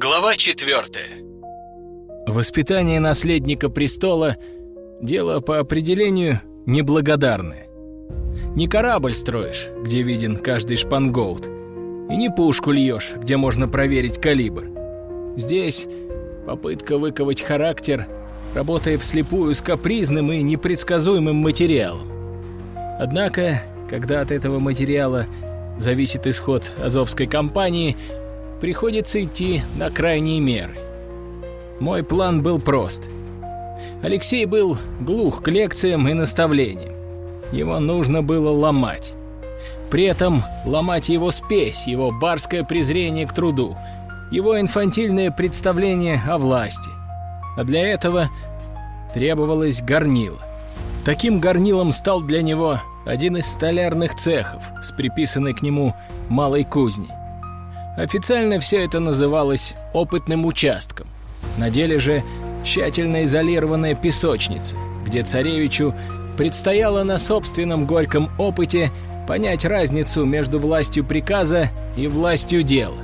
Глава четвертая. Воспитание наследника престола — дело по определению неблагодарное. Не корабль строишь, где виден каждый шпангоут, и не пушку льешь, где можно проверить калибр. Здесь попытка выковать характер, работая вслепую с капризным и непредсказуемым материалом. Однако, когда от этого материала зависит исход Азовской компании — приходится идти на крайние меры. Мой план был прост. Алексей был глух к лекциям и наставлениям. Его нужно было ломать. При этом ломать его спесь, его барское презрение к труду, его инфантильное представление о власти. А для этого требовалось горнило. Таким горнилом стал для него один из столярных цехов с приписанной к нему малой кузней. Официально все это называлось опытным участком. На деле же тщательно изолированная песочница, где царевичу предстояло на собственном горьком опыте понять разницу между властью приказа и властью дела.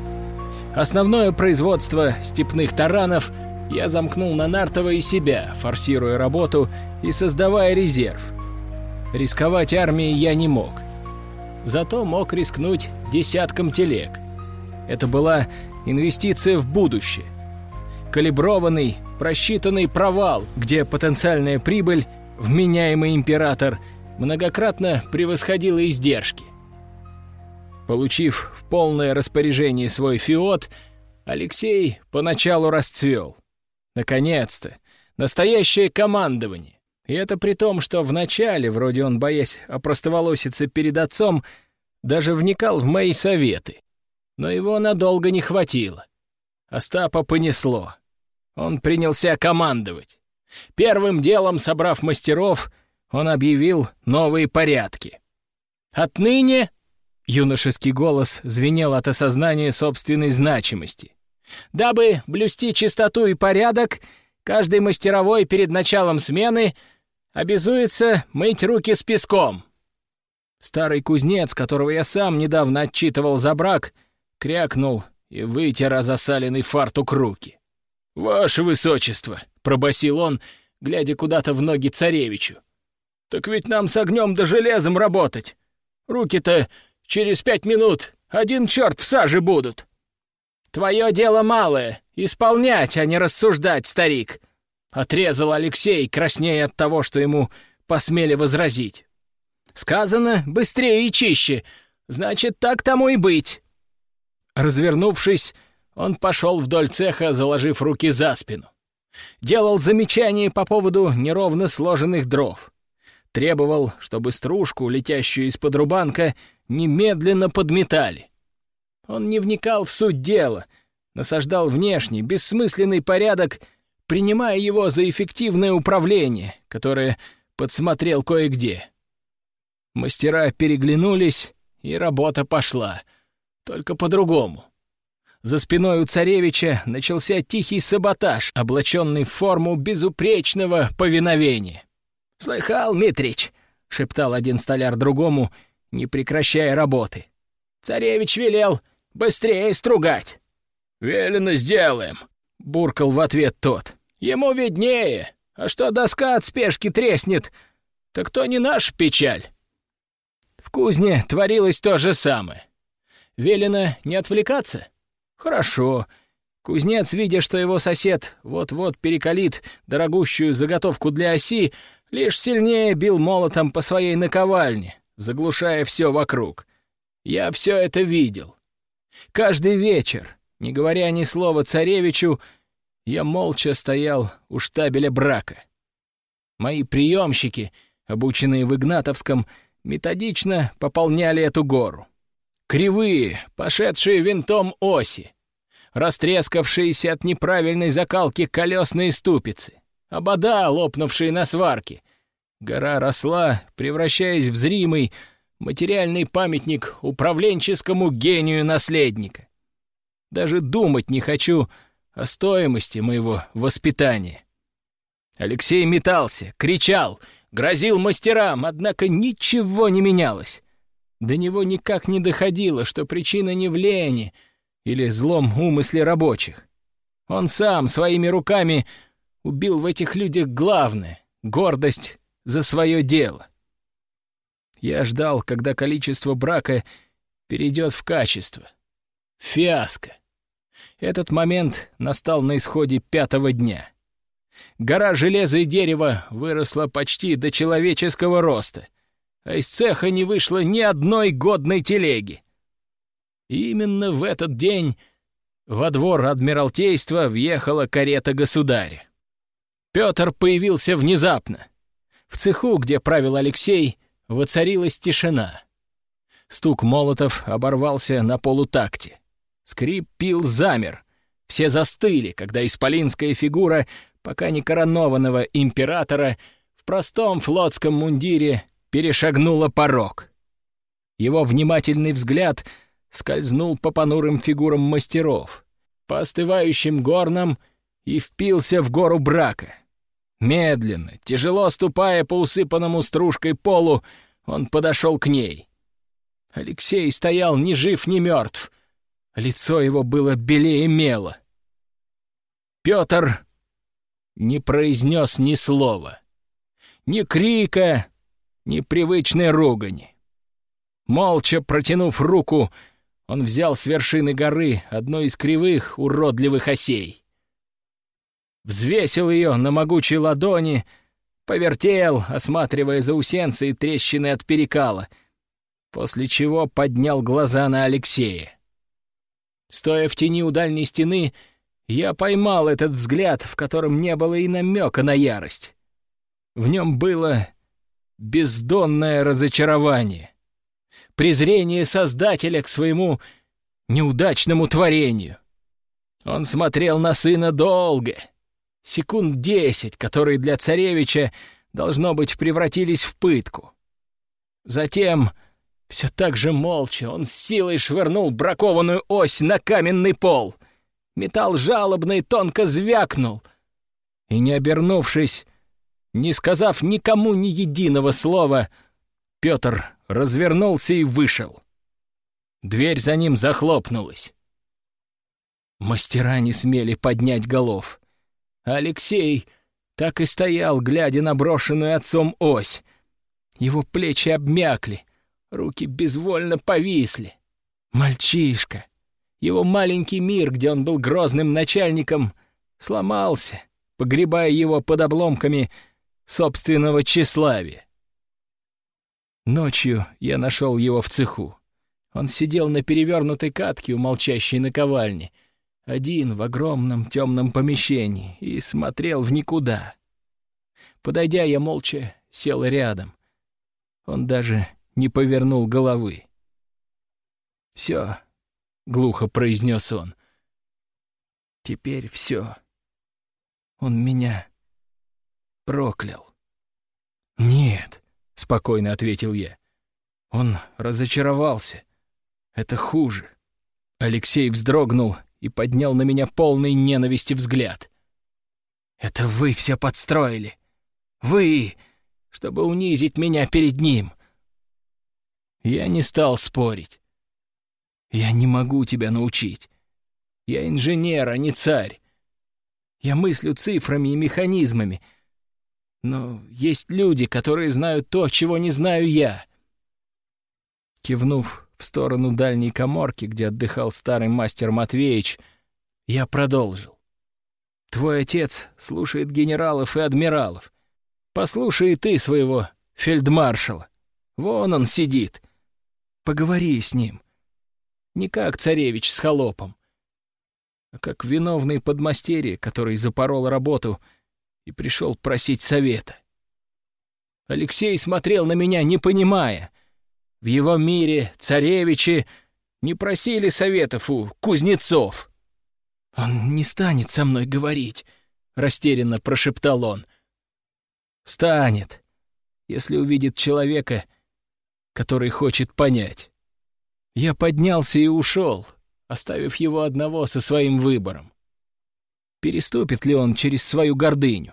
Основное производство степных таранов я замкнул на Нартова и себя, форсируя работу и создавая резерв. Рисковать армией я не мог. Зато мог рискнуть десятком телег. Это была инвестиция в будущее. Калиброванный, просчитанный провал, где потенциальная прибыль, вменяемый император, многократно превосходила издержки. Получив в полное распоряжение свой фиот, Алексей поначалу расцвел. Наконец-то! Настоящее командование. И это при том, что вначале, вроде он, боясь опростоволоситься перед отцом, даже вникал в мои советы но его надолго не хватило. Остапа понесло. Он принялся командовать. Первым делом, собрав мастеров, он объявил новые порядки. «Отныне...» — юношеский голос звенел от осознания собственной значимости. «Дабы блюсти чистоту и порядок, каждый мастеровой перед началом смены обязуется мыть руки с песком». Старый кузнец, которого я сам недавно отчитывал за брак, крякнул и вытер засаленный фартук руки. «Ваше высочество!» — пробасил он, глядя куда-то в ноги царевичу. «Так ведь нам с огнем да железом работать! Руки-то через пять минут один черт в саже будут!» «Твое дело малое — исполнять, а не рассуждать, старик!» — отрезал Алексей, краснея от того, что ему посмели возразить. «Сказано быстрее и чище, значит, так тому и быть!» Развернувшись, он пошел вдоль цеха, заложив руки за спину. Делал замечания по поводу неровно сложенных дров. Требовал, чтобы стружку, летящую из-под рубанка, немедленно подметали. Он не вникал в суть дела, насаждал внешний, бессмысленный порядок, принимая его за эффективное управление, которое подсмотрел кое-где. Мастера переглянулись, и работа пошла — только по-другому. За спиной у царевича начался тихий саботаж, облаченный в форму безупречного повиновения. «Слыхал, Митрич?» — шептал один столяр другому, не прекращая работы. «Царевич велел быстрее стругать». «Велено сделаем», — буркал в ответ тот. «Ему виднее, а что доска от спешки треснет, так то не наша печаль». В кузне творилось то же самое. Велено не отвлекаться? Хорошо. Кузнец, видя, что его сосед вот-вот перекалит дорогущую заготовку для оси, лишь сильнее бил молотом по своей наковальне, заглушая все вокруг. Я все это видел. Каждый вечер, не говоря ни слова царевичу, я молча стоял у штабеля брака. Мои приемщики, обученные в Игнатовском, методично пополняли эту гору. Кривые, пошедшие винтом оси, растрескавшиеся от неправильной закалки колесные ступицы, обода, лопнувшие на сварке. Гора росла, превращаясь в зримый, материальный памятник управленческому гению наследника. Даже думать не хочу о стоимости моего воспитания. Алексей метался, кричал, грозил мастерам, однако ничего не менялось. До него никак не доходило, что причина не в лени или злом умысле рабочих. Он сам своими руками убил в этих людях главное — гордость за свое дело. Я ждал, когда количество брака перейдет в качество. Фиаско. Этот момент настал на исходе пятого дня. Гора железа и дерева выросла почти до человеческого роста, а из цеха не вышло ни одной годной телеги. Именно в этот день во двор Адмиралтейства въехала карета государя. Петр появился внезапно. В цеху, где правил Алексей, воцарилась тишина. Стук молотов оборвался на полутакте. Скрип пил замер. Все застыли, когда исполинская фигура пока не коронованного императора в простом флотском мундире перешагнула порог. Его внимательный взгляд скользнул по понурым фигурам мастеров, по остывающим горнам и впился в гору брака. Медленно, тяжело ступая по усыпанному стружкой полу, он подошел к ней. Алексей стоял ни жив, ни мертв. Лицо его было белее мела. Петр не произнес ни слова. Ни крика, ни привычной ругани. Молча протянув руку, он взял с вершины горы одну из кривых, уродливых осей. Взвесил ее на могучей ладони, повертел, осматривая заусенцы и трещины от перекала, после чего поднял глаза на Алексея. Стоя в тени у дальней стены, я поймал этот взгляд, в котором не было и намека на ярость. В нем было бездонное разочарование, презрение Создателя к своему неудачному творению. Он смотрел на сына долго, секунд десять, которые для царевича, должно быть, превратились в пытку. Затем, все так же молча, он с силой швырнул бракованную ось на каменный пол — Металл жалобно и тонко звякнул. И не обернувшись, не сказав никому ни единого слова, Петр развернулся и вышел. Дверь за ним захлопнулась. Мастера не смели поднять голов. Алексей так и стоял, глядя на брошенную отцом ось. Его плечи обмякли, руки безвольно повисли. Мальчишка, его маленький мир, где он был грозным начальником, сломался, погребая его под обломками собственного тщеславия. Ночью я нашел его в цеху. Он сидел на перевернутой катке у молчащей наковальни, один в огромном темном помещении, и смотрел в никуда. Подойдя, я молча сел рядом. Он даже не повернул головы. Все, — глухо произнес он. «Теперь все. Он меня проклял». «Нет», — спокойно ответил я. «Он разочаровался. Это хуже». Алексей вздрогнул и поднял на меня полный ненависти взгляд. «Это вы все подстроили. Вы, чтобы унизить меня перед ним». Я не стал спорить. Я не могу тебя научить. Я инженер, а не царь. Я мыслю цифрами и механизмами. Но есть люди, которые знают то, чего не знаю я. Кивнув в сторону дальней коморки, где отдыхал старый мастер Матвеич, я продолжил. Твой отец слушает генералов и адмиралов. Послушай ты своего фельдмаршала. Вон он сидит. Поговори с ним. Не как царевич с холопом, а как виновный подмастерье, который запорол работу и пришел просить совета. Алексей смотрел на меня, не понимая. В его мире царевичи не просили советов у кузнецов. «Он не станет со мной говорить», — растерянно прошептал он. «Станет, если увидит человека, который хочет понять». Я поднялся и ушел, оставив его одного со своим выбором. Переступит ли он через свою гордыню?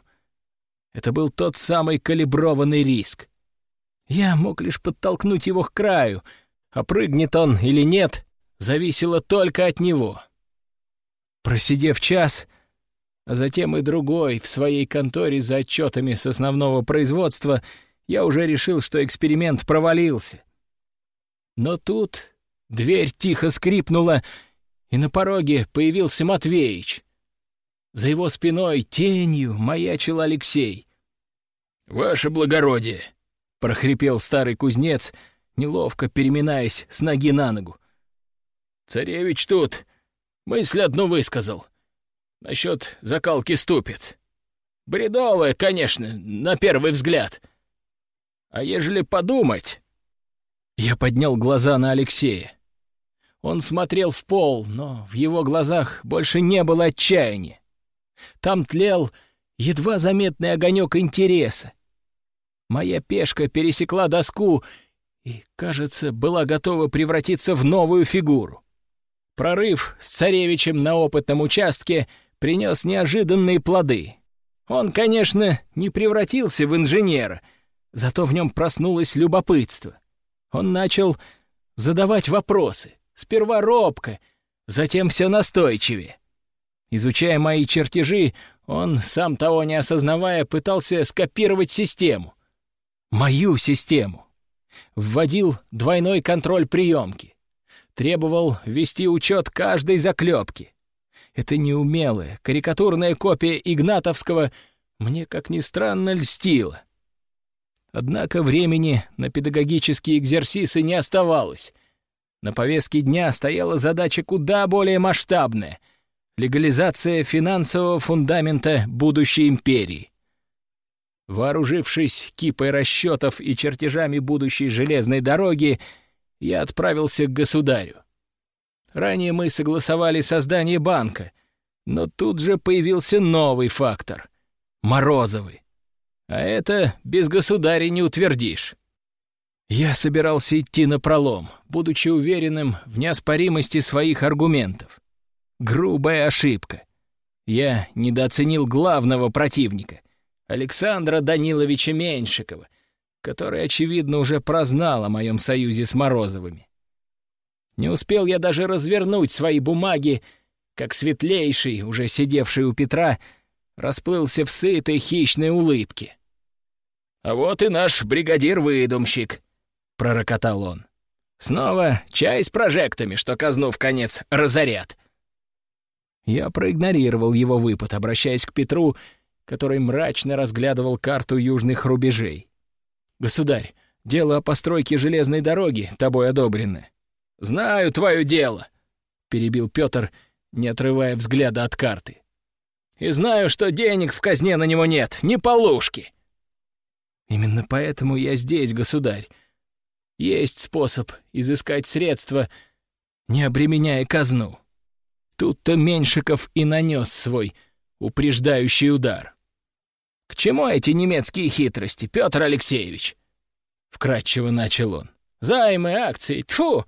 Это был тот самый калиброванный риск. Я мог лишь подтолкнуть его к краю, а прыгнет он или нет, зависело только от него. Просидев час, а затем и другой в своей конторе за отчетами с основного производства, я уже решил, что эксперимент провалился. Но тут дверь тихо скрипнула, и на пороге появился Матвеич. За его спиной тенью маячил Алексей. «Ваше благородие!» — прохрипел старый кузнец, неловко переминаясь с ноги на ногу. «Царевич тут мысль одну высказал. Насчет закалки ступиц. Бредовая, конечно, на первый взгляд. А ежели подумать...» Я поднял глаза на Алексея. Он смотрел в пол, но в его глазах больше не было отчаяния. Там тлел едва заметный огонек интереса. Моя пешка пересекла доску и, кажется, была готова превратиться в новую фигуру. Прорыв с царевичем на опытном участке принес неожиданные плоды. Он, конечно, не превратился в инженера, зато в нем проснулось любопытство. Он начал задавать вопросы, сперва робко, затем все настойчивее. Изучая мои чертежи, он, сам того не осознавая, пытался скопировать систему мою систему. Вводил двойной контроль приемки. Требовал вести учет каждой заклепки. Это неумелая, карикатурная копия Игнатовского мне, как ни странно, льстила. Однако времени на педагогические экзерсисы не оставалось. На повестке дня стояла задача куда более масштабная — легализация финансового фундамента будущей империи. Вооружившись кипой расчетов и чертежами будущей железной дороги, я отправился к государю. Ранее мы согласовали создание банка, но тут же появился новый фактор — Морозовый. А это без государя не утвердишь. Я собирался идти на пролом, будучи уверенным в неоспоримости своих аргументов. Грубая ошибка. Я недооценил главного противника — Александра Даниловича Меньшикова, который, очевидно, уже прознал о моем союзе с Морозовыми. Не успел я даже развернуть свои бумаги, как светлейший, уже сидевший у Петра, расплылся в сытой хищной улыбке. «А вот и наш бригадир-выдумщик», — пророкотал он. «Снова чай с прожектами, что казну в конец разорят». Я проигнорировал его выпад, обращаясь к Петру который мрачно разглядывал карту южных рубежей. «Государь, дело о постройке железной дороги тобой одобрено». «Знаю твое дело», — перебил Петр, не отрывая взгляда от карты. «И знаю, что денег в казне на него нет, ни полушки». «Именно поэтому я здесь, государь. Есть способ изыскать средства, не обременяя казну. Тут-то Меньшиков и нанес свой упреждающий удар. «К чему эти немецкие хитрости, Петр Алексеевич?» Вкратчиво начал он. «Займы, акции, тфу!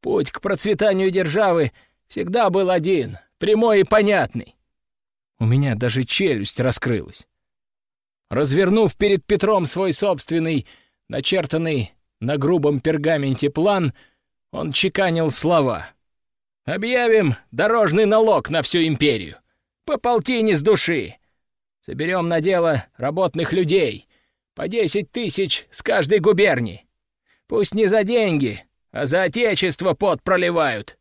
Путь к процветанию державы всегда был один, прямой и понятный». У меня даже челюсть раскрылась. Развернув перед Петром свой собственный, начертанный на грубом пергаменте план, он чеканил слова. «Объявим дорожный налог на всю империю. По полтине с души. Соберем на дело работных людей. По десять тысяч с каждой губернии. Пусть не за деньги, а за отечество пот проливают.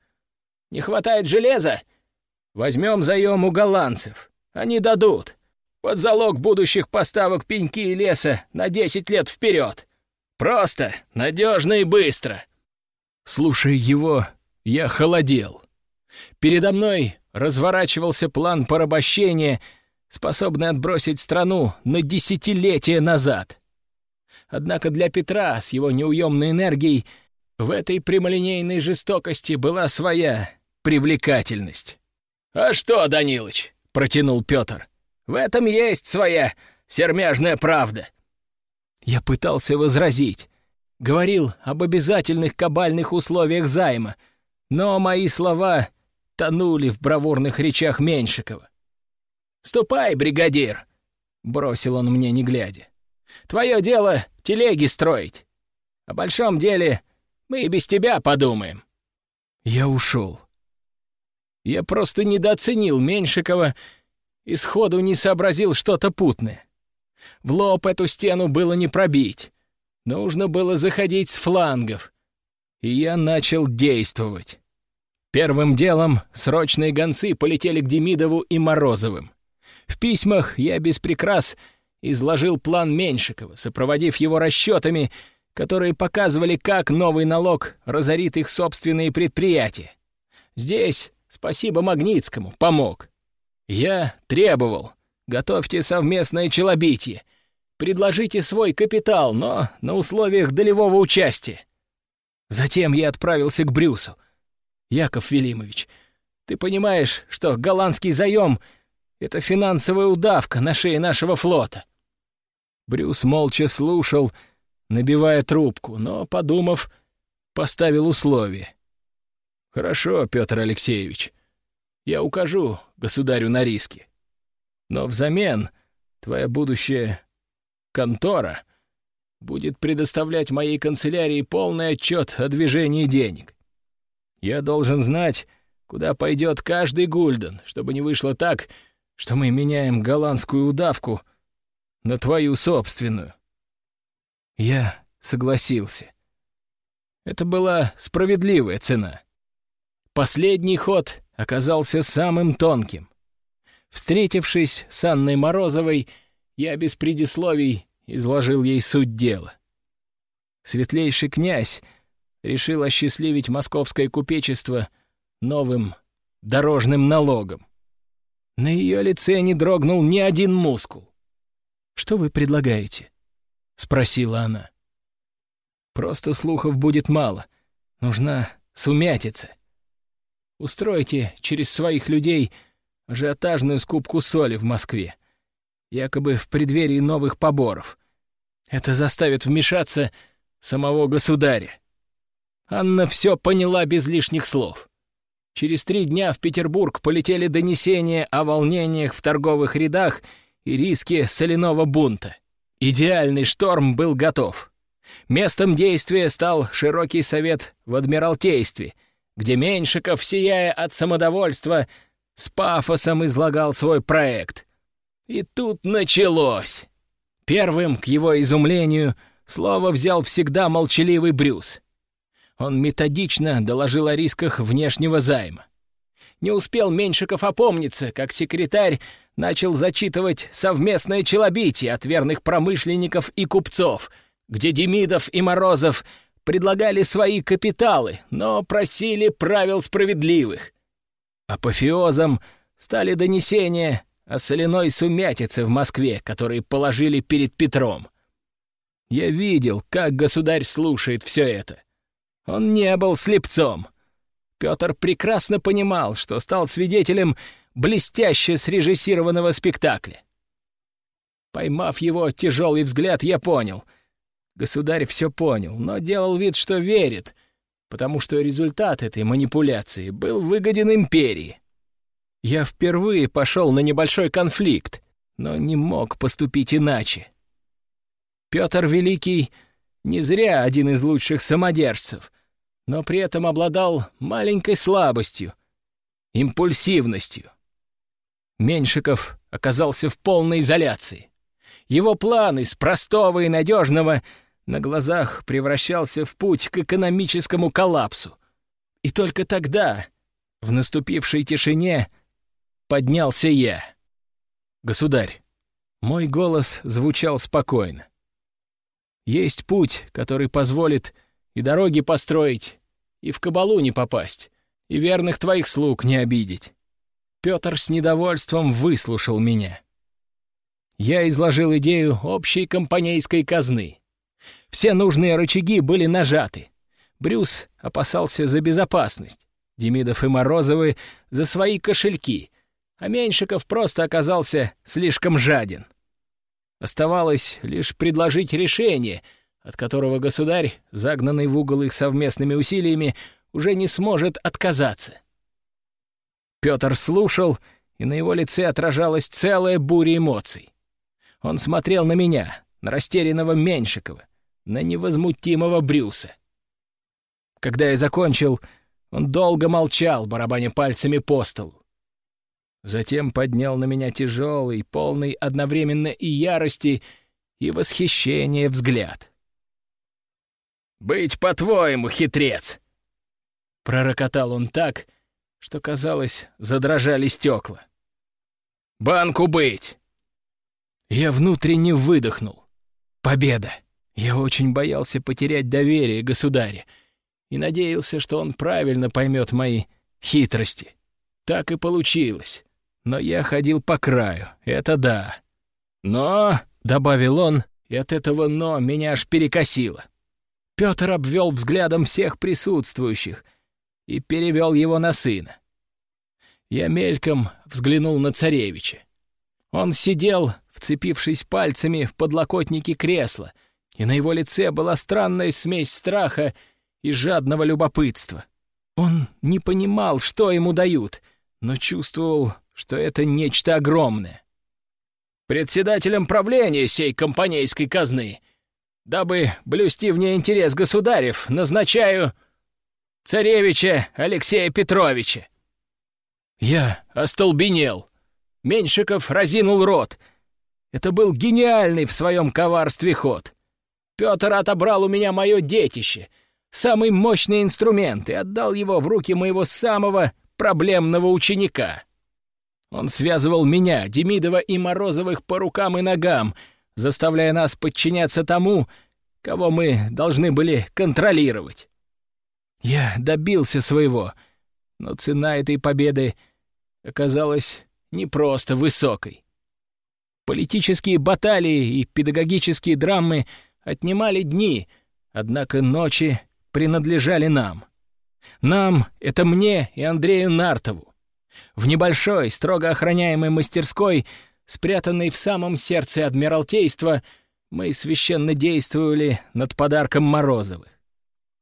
Не хватает железа? Возьмем заем у голландцев. Они дадут. Под залог будущих поставок пеньки и леса на десять лет вперед. Просто, надежно и быстро. Слушая его, я холодел. Передо мной разворачивался план порабощения — способный отбросить страну на десятилетия назад. Однако для Петра с его неуемной энергией в этой прямолинейной жестокости была своя привлекательность. «А что, Данилыч?» — протянул Петр. «В этом есть своя сермяжная правда». Я пытался возразить. Говорил об обязательных кабальных условиях займа, но мои слова тонули в бравурных речах Меньшикова. «Ступай, бригадир!» — бросил он мне, не глядя. «Твое дело — телеги строить. О большом деле мы и без тебя подумаем». Я ушел. Я просто недооценил Меньшикова и сходу не сообразил что-то путное. В лоб эту стену было не пробить. Нужно было заходить с флангов. И я начал действовать. Первым делом срочные гонцы полетели к Демидову и Морозовым. В письмах я без прикрас изложил план Меньшикова, сопроводив его расчетами, которые показывали, как новый налог разорит их собственные предприятия. Здесь, спасибо Магнитскому, помог. Я требовал, готовьте совместное челобитие, предложите свой капитал, но на условиях долевого участия. Затем я отправился к Брюсу. Яков Велимович, ты понимаешь, что голландский заем — это финансовая удавка на шее нашего флота. Брюс молча слушал, набивая трубку, но, подумав, поставил условие. «Хорошо, Петр Алексеевич, я укажу государю на риски. Но взамен твоя будущая контора будет предоставлять моей канцелярии полный отчет о движении денег. Я должен знать, куда пойдет каждый гульден, чтобы не вышло так, что мы меняем голландскую удавку на твою собственную. Я согласился. Это была справедливая цена. Последний ход оказался самым тонким. Встретившись с Анной Морозовой, я без предисловий изложил ей суть дела. Светлейший князь решил осчастливить московское купечество новым дорожным налогом. На ее лице не дрогнул ни один мускул. «Что вы предлагаете?» — спросила она. «Просто слухов будет мало. Нужна сумятица. Устройте через своих людей ажиотажную скупку соли в Москве, якобы в преддверии новых поборов. Это заставит вмешаться самого государя. Анна все поняла без лишних слов. Через три дня в Петербург полетели донесения о волнениях в торговых рядах и риске соляного бунта. Идеальный шторм был готов. Местом действия стал широкий совет в Адмиралтействе, где Меньшиков, сияя от самодовольства, с пафосом излагал свой проект. И тут началось. Первым, к его изумлению, слово взял всегда молчаливый Брюс он методично доложил о рисках внешнего займа. Не успел Меньшиков опомниться, как секретарь начал зачитывать совместное челобитие от верных промышленников и купцов, где Демидов и Морозов предлагали свои капиталы, но просили правил справедливых. Апофеозом стали донесения о соляной сумятице в Москве, которые положили перед Петром. Я видел, как государь слушает все это. Он не был слепцом. Петр прекрасно понимал, что стал свидетелем блестяще срежиссированного спектакля. Поймав его тяжелый взгляд, я понял. Государь все понял, но делал вид, что верит, потому что результат этой манипуляции был выгоден империи. Я впервые пошел на небольшой конфликт, но не мог поступить иначе. Петр Великий не зря один из лучших самодержцев, но при этом обладал маленькой слабостью — импульсивностью. Меньшиков оказался в полной изоляции. Его план из простого и надежного на глазах превращался в путь к экономическому коллапсу. И только тогда, в наступившей тишине, поднялся я. «Государь», мой голос звучал спокойно. «Есть путь, который позволит и дороги построить, и в кабалу не попасть, и верных твоих слуг не обидеть. Петр с недовольством выслушал меня. Я изложил идею общей компанейской казны. Все нужные рычаги были нажаты. Брюс опасался за безопасность, Демидов и Морозовы — за свои кошельки, а Меньшиков просто оказался слишком жаден. Оставалось лишь предложить решение — от которого государь, загнанный в угол их совместными усилиями, уже не сможет отказаться. Петр слушал, и на его лице отражалась целая буря эмоций. Он смотрел на меня, на растерянного Меньшикова, на невозмутимого Брюса. Когда я закончил, он долго молчал, барабаня пальцами по столу. Затем поднял на меня тяжелый, полный одновременно и ярости, и восхищения взгляд. «Быть по-твоему, хитрец!» Пророкотал он так, что, казалось, задрожали стекла. «Банку быть!» Я внутренне выдохнул. Победа! Я очень боялся потерять доверие государя и надеялся, что он правильно поймет мои хитрости. Так и получилось. Но я ходил по краю, это да. Но, — добавил он, и от этого «но» меня аж перекосило. Петр обвел взглядом всех присутствующих и перевел его на сына. Я мельком взглянул на царевича. Он сидел, вцепившись пальцами в подлокотники кресла — и на его лице была странная смесь страха и жадного любопытства. Он не понимал, что ему дают, но чувствовал, что это нечто огромное. «Председателем правления сей компанейской казны, дабы блюсти в ней интерес государев, назначаю царевича Алексея Петровича». Я остолбенел. Меньшиков разинул рот. Это был гениальный в своем коварстве ход. Петр отобрал у меня мое детище, самый мощный инструмент, и отдал его в руки моего самого проблемного ученика. Он связывал меня, Демидова и Морозовых по рукам и ногам, заставляя нас подчиняться тому, кого мы должны были контролировать. Я добился своего, но цена этой победы оказалась не просто высокой. Политические баталии и педагогические драмы — отнимали дни, однако ночи принадлежали нам. Нам — это мне и Андрею Нартову. В небольшой, строго охраняемой мастерской, спрятанной в самом сердце Адмиралтейства, мы священно действовали над подарком Морозовых.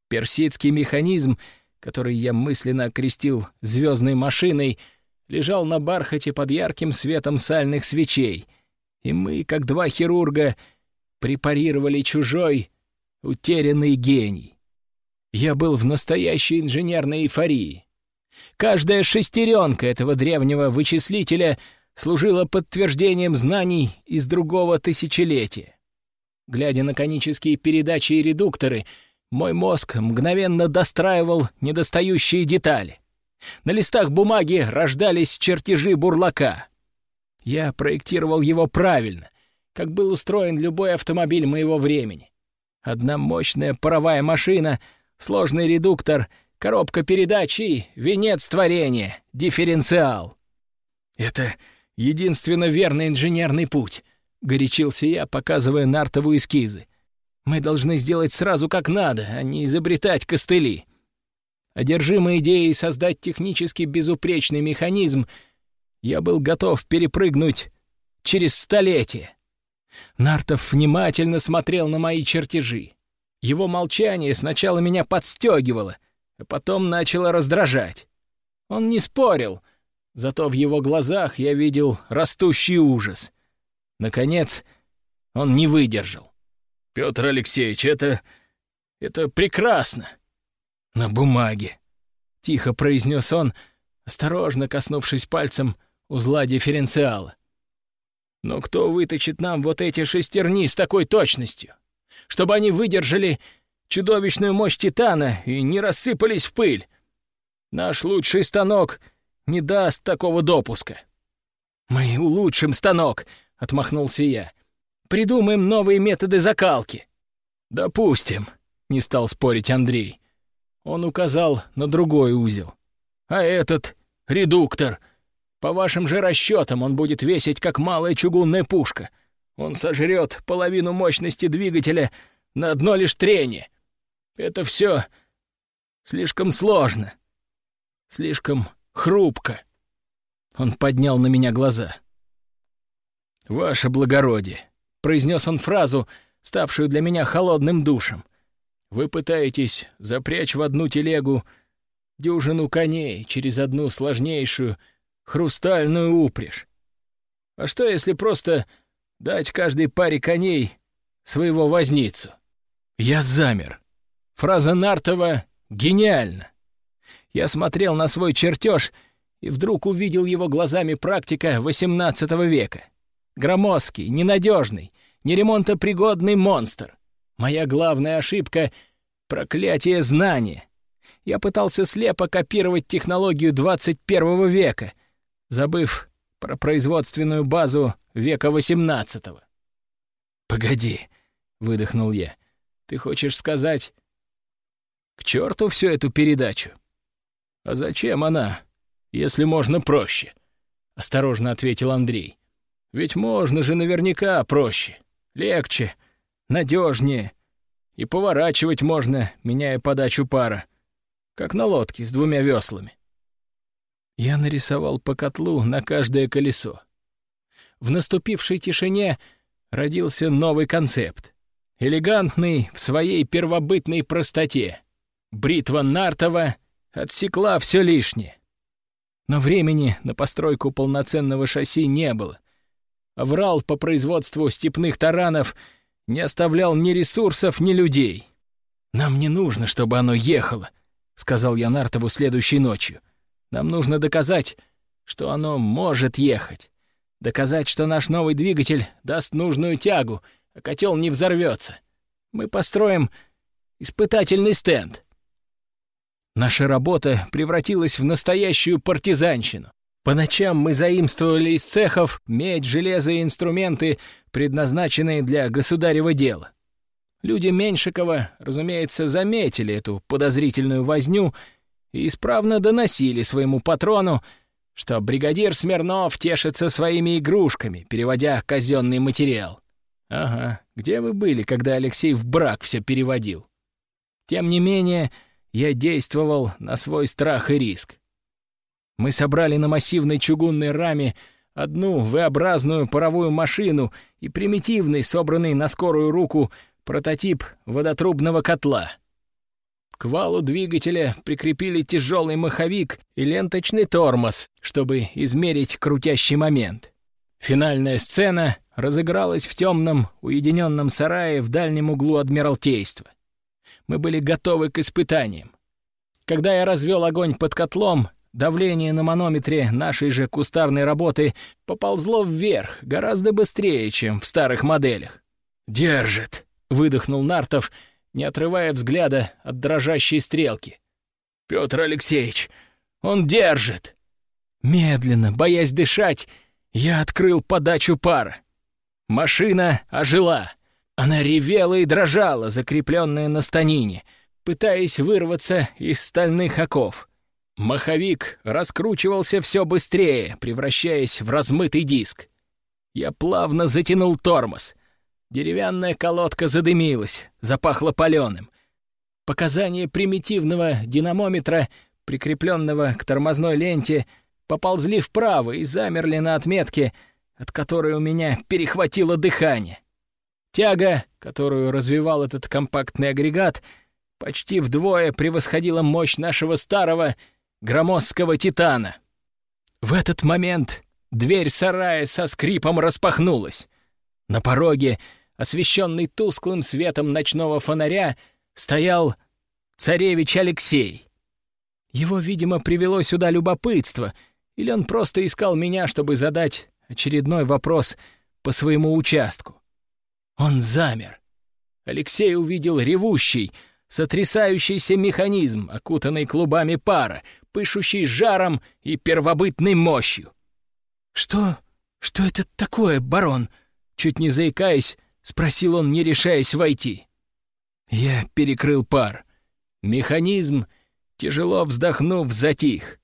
Персидский механизм, который я мысленно окрестил звездной машиной, лежал на бархате под ярким светом сальных свечей, и мы, как два хирурга, препарировали чужой, утерянный гений. Я был в настоящей инженерной эйфории. Каждая шестеренка этого древнего вычислителя служила подтверждением знаний из другого тысячелетия. Глядя на конические передачи и редукторы, мой мозг мгновенно достраивал недостающие детали. На листах бумаги рождались чертежи бурлака. Я проектировал его правильно, как был устроен любой автомобиль моего времени. Одна мощная паровая машина, сложный редуктор, коробка передач и венец творения — дифференциал. Это единственно верный инженерный путь, — горячился я, показывая нартову эскизы. Мы должны сделать сразу как надо, а не изобретать костыли. Одержимой идеей создать технически безупречный механизм, я был готов перепрыгнуть через столетие. Нартов внимательно смотрел на мои чертежи. Его молчание сначала меня подстегивало, а потом начало раздражать. Он не спорил, зато в его глазах я видел растущий ужас. Наконец, он не выдержал. «Петр Алексеевич, это... это прекрасно!» «На бумаге», — тихо произнес он, осторожно коснувшись пальцем узла дифференциала. Но кто выточит нам вот эти шестерни с такой точностью? Чтобы они выдержали чудовищную мощь Титана и не рассыпались в пыль. Наш лучший станок не даст такого допуска. «Мы улучшим станок», — отмахнулся я. «Придумаем новые методы закалки». «Допустим», — не стал спорить Андрей. Он указал на другой узел. «А этот — редуктор — по вашим же расчетам он будет весить, как малая чугунная пушка. Он сожрет половину мощности двигателя на одно лишь трение. Это все слишком сложно, слишком хрупко. Он поднял на меня глаза. «Ваше благородие», — произнес он фразу, ставшую для меня холодным душем. «Вы пытаетесь запрячь в одну телегу дюжину коней через одну сложнейшую хрустальную упряжь. А что, если просто дать каждой паре коней своего возницу? Я замер. Фраза Нартова гениальна. Я смотрел на свой чертеж и вдруг увидел его глазами практика XVIII века. Громоздкий, ненадежный, неремонтопригодный монстр. Моя главная ошибка — проклятие знания. Я пытался слепо копировать технологию 21 века, забыв про производственную базу века XVIII. «Погоди», — выдохнул я, — «ты хочешь сказать...» «К черту всю эту передачу!» «А зачем она, если можно проще?» — осторожно ответил Андрей. «Ведь можно же наверняка проще, легче, надежнее. И поворачивать можно, меняя подачу пара, как на лодке с двумя веслами». Я нарисовал по котлу на каждое колесо. В наступившей тишине родился новый концепт. Элегантный в своей первобытной простоте. Бритва Нартова отсекла все лишнее. Но времени на постройку полноценного шасси не было. Аврал по производству степных таранов не оставлял ни ресурсов, ни людей. «Нам не нужно, чтобы оно ехало», — сказал я Нартову следующей ночью. «Нам нужно доказать, что оно может ехать. Доказать, что наш новый двигатель даст нужную тягу, а котел не взорвется. Мы построим испытательный стенд. Наша работа превратилась в настоящую партизанщину. По ночам мы заимствовали из цехов медь, железо и инструменты, предназначенные для государева дела. Люди Меньшикова, разумеется, заметили эту подозрительную возню и исправно доносили своему патрону, что бригадир Смирнов тешится своими игрушками, переводя казенный материал. Ага, где вы были, когда Алексей в брак все переводил? Тем не менее, я действовал на свой страх и риск. Мы собрали на массивной чугунной раме одну V-образную паровую машину и примитивный, собранный на скорую руку, прототип водотрубного котла — к валу двигателя прикрепили тяжелый маховик и ленточный тормоз, чтобы измерить крутящий момент. Финальная сцена разыгралась в темном, уединенном сарае в дальнем углу Адмиралтейства. Мы были готовы к испытаниям. Когда я развел огонь под котлом, давление на манометре нашей же кустарной работы поползло вверх гораздо быстрее, чем в старых моделях. «Держит!» — выдохнул Нартов — не отрывая взгляда от дрожащей стрелки. «Петр Алексеевич, он держит!» Медленно, боясь дышать, я открыл подачу пара. Машина ожила. Она ревела и дрожала, закрепленная на станине, пытаясь вырваться из стальных оков. Маховик раскручивался все быстрее, превращаясь в размытый диск. Я плавно затянул тормоз — Деревянная колодка задымилась, запахла паленым. Показания примитивного динамометра, прикрепленного к тормозной ленте, поползли вправо и замерли на отметке, от которой у меня перехватило дыхание. Тяга, которую развивал этот компактный агрегат, почти вдвое превосходила мощь нашего старого громоздкого титана. В этот момент дверь сарая со скрипом распахнулась. На пороге освещенный тусклым светом ночного фонаря, стоял царевич Алексей. Его, видимо, привело сюда любопытство, или он просто искал меня, чтобы задать очередной вопрос по своему участку. Он замер. Алексей увидел ревущий, сотрясающийся механизм, окутанный клубами пара, пышущий жаром и первобытной мощью. «Что? Что это такое, барон?» Чуть не заикаясь, — спросил он, не решаясь войти. Я перекрыл пар. Механизм, тяжело вздохнув, затих.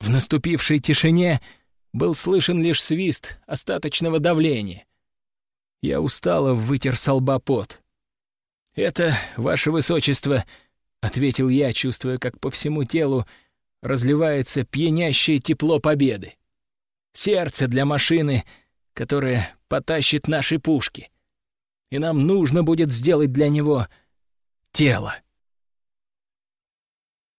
В наступившей тишине был слышен лишь свист остаточного давления. Я устало вытер со лба пот. «Это, ваше высочество», — ответил я, чувствуя, как по всему телу разливается пьянящее тепло победы. «Сердце для машины, которая потащит наши пушки и нам нужно будет сделать для него тело.